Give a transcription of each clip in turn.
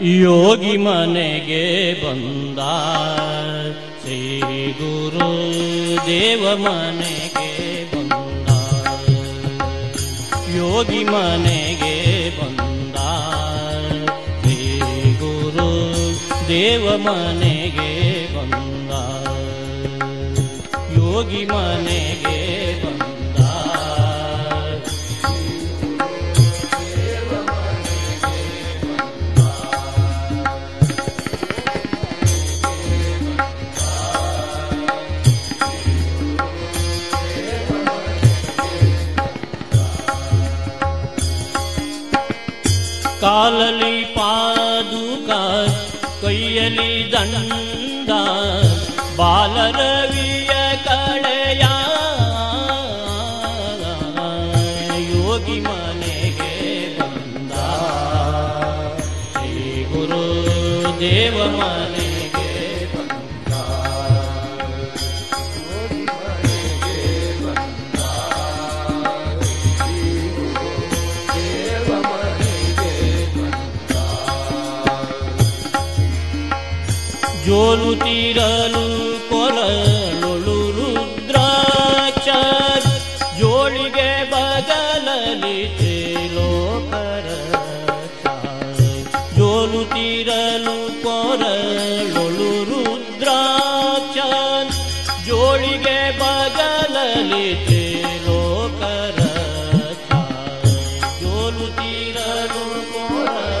ಯೋಗಿ ಮನೆಗೆ ಬಂದ ಶ್ರೀ ಗುರು ದೇವ ಮನೆಗೆ ಬಂದ. ಯೋಗಿ ಮನೆಗೆ ಬಂದ ಶ್ರೀ ಗುರು ದೇವ ಮನೆಗೆ ಬಂದ. ಯೋಗಿ ಮನೆಗೆ ಕಾಲಲಿ ಪಾದುಕ ಕೈಯಲಿ ದಂಡ ಬಾಲರವಿಯ ಕಳೆಯ ಯೋಗಿ ಮನೆಗೆ ಬಂದ ಶ್ರೀ ಗುರು ದೇವ ಮನೆಗೆ ಜೋಲುತ್ತಿರಲು ಕೊರಳೊಳು ರುದ್ರಾಕ್ಷ ಜೋಳಿಗೆ ಬಗಲಲಿ ತ್ರಿಲೋಕರ ಜೋಲುತ್ತಿರಲು ಕೊರಳೊಳು ರುದ್ರಾಕ್ಷ ಜೋಳಿಗೆ ಬಗಲಲಿ ತ್ರಿಲೋಕರ ಜೋಲುತ್ತಿರಲು ಕೊರಳೊಳು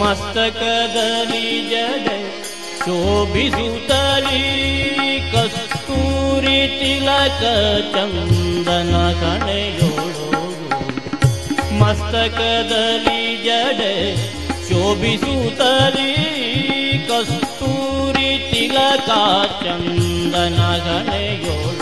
ಮಸ್ತಕದಲ್ಲಿ ಜಡ ಶೋಭಿಸುತ್ತಲಿ ಕಸ್ತೂರಿ ತಿಲಕ ಚಂದನ ಕಣೆಯೋಳು ಮಸ್ತಕದಲ್ಲಿ ಜಡ ಶೋಭಿಸುತ್ತಲಿ ಕಸ್ತೂರಿ ತಿಲಕ ಚಂದನ ಕಣೆಯೋಳು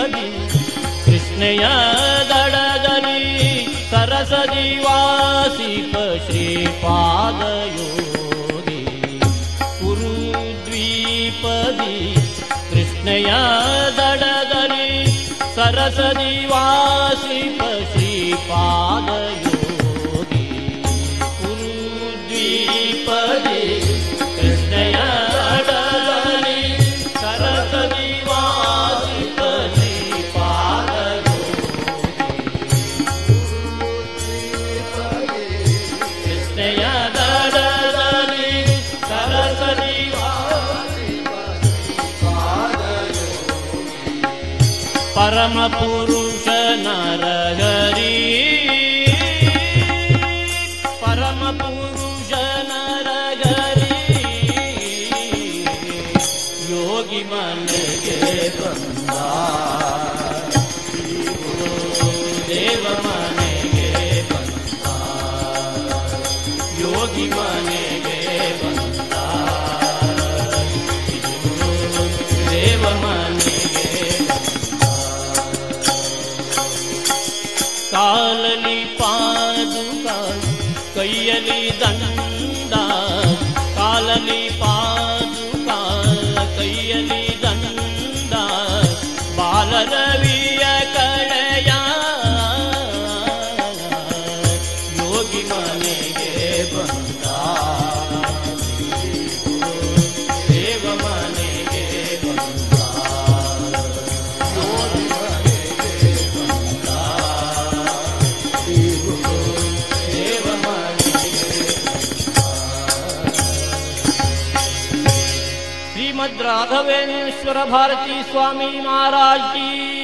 ಕುರುದ್ವೀಪದಿ ಕೃಷ್ಣಯ ದಡದಲ್ಲಿ ಸರಸದಿ ವಾಸಿಪ ಶ್ರೀಪಾದಯೋಗಿ ಕುರುದ್ವೀಪದಿ ಕೃಷ್ಣಯ परम पुरुष नर गरी परम पुरुष नर नरहरि। योगी मन के बंदा देव मन के बंदा योगी मन కాలని పాదుగా కయ్యని దండ కాలని పా भद्राधवेश्वर भारती स्वामी महाराज की।